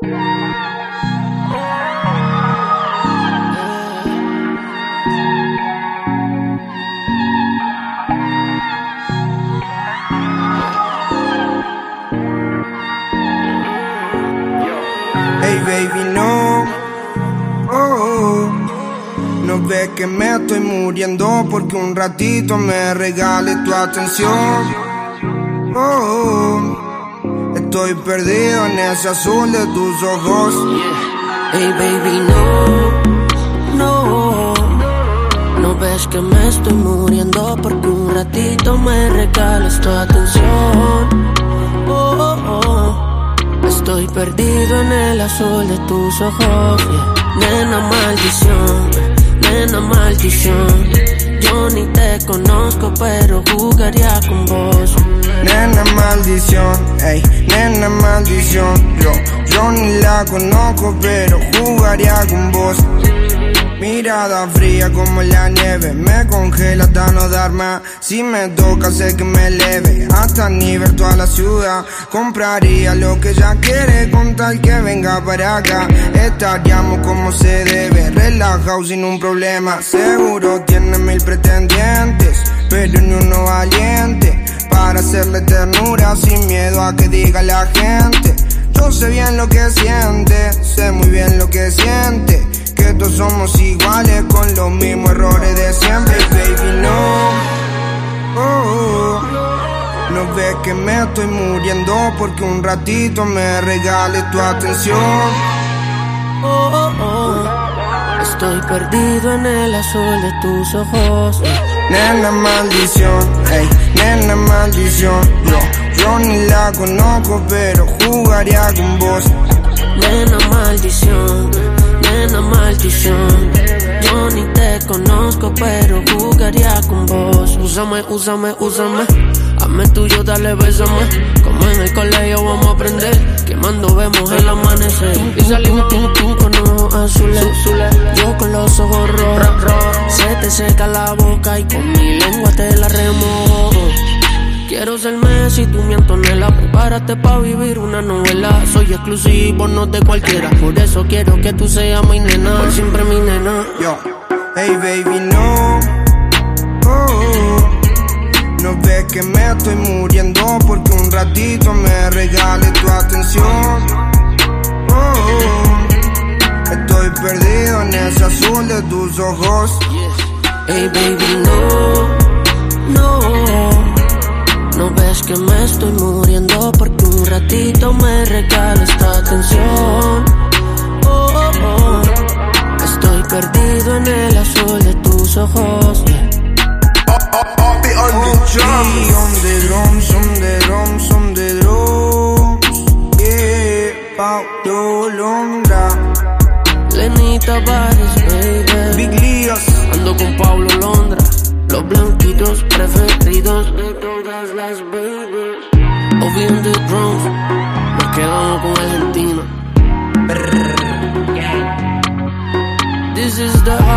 Hey baby no, oh, no ves que me estoy muriendo porque un ratito me regales tu atención. Oh, estoy perdido en ese azul de tus ojos. Hey baby no, no, no ves que me estoy muriendo porque un ratito me regales tu atención. Oh, oh, oh. Estoy perdido en el azul de tus ojos. Nena maldición, nena maldición. Yo ni te conozco, pero jugaría con vos. Nena maldición, ey, nena maldición. Yo, yo ni la conozco, pero jugaría con vos. Mirada fría como la nieve, me congela hasta no dar más. Si me toca, sé que me eleve hasta nivel toda la ciudad. Compraría lo que ella quiere con tal que venga para acá. Estaríamos como se debe, relajado sin un problema. Seguro tiene mil pretendientes, pero ni uno valiente para hacerle ternura sin miedo a que diga la gente. Yo sé bien lo que siente, sé muy bien lo que siente que todos somos iguales con los mismos errores de siempre, baby, no. Oh, no ves que me estoy muriendo porque un ratito me regales tu atención. Oh, oh, oh. Estoy perdido en el azul de tus ojos. Nena maldición, ey, maldición. Yo, ni la conozco, pero jugaría con vos. Nena maldición, nena maldición. Yo ni te conozco, pero jugaría con vos. Úsame, úsame, úsame. Hazme tuyo, dale, bésame. Como en el colegio vamos a aprender. Quemando vemos el amanecer. Y salimos tú, tú con ojos azules. Yo con los ojos rojos. Se te seca la boca y con mi lengua te la remojo. Quiero ser Messi, tú mi Antonella Prepárate pa' vivir una novela. Soy exclusivo, no de cualquiera. Por eso quiero que tú seas mi nena. Por siempre mi nena. Yo, hey baby, no. Oh, No ves que me estoy muriendo Porque un ratito me regales tu atención. Oh, Estoy perdido en ese azul de tus ojos. Hey baby, no, Yeah, Paulo Londra. Lenita Bares, baby. Big Líos. Ando con Pablo Londra. Los blanquitos preferidos de todas las babies. Obi on the drums. Nos quedamos con Argentina. This is the.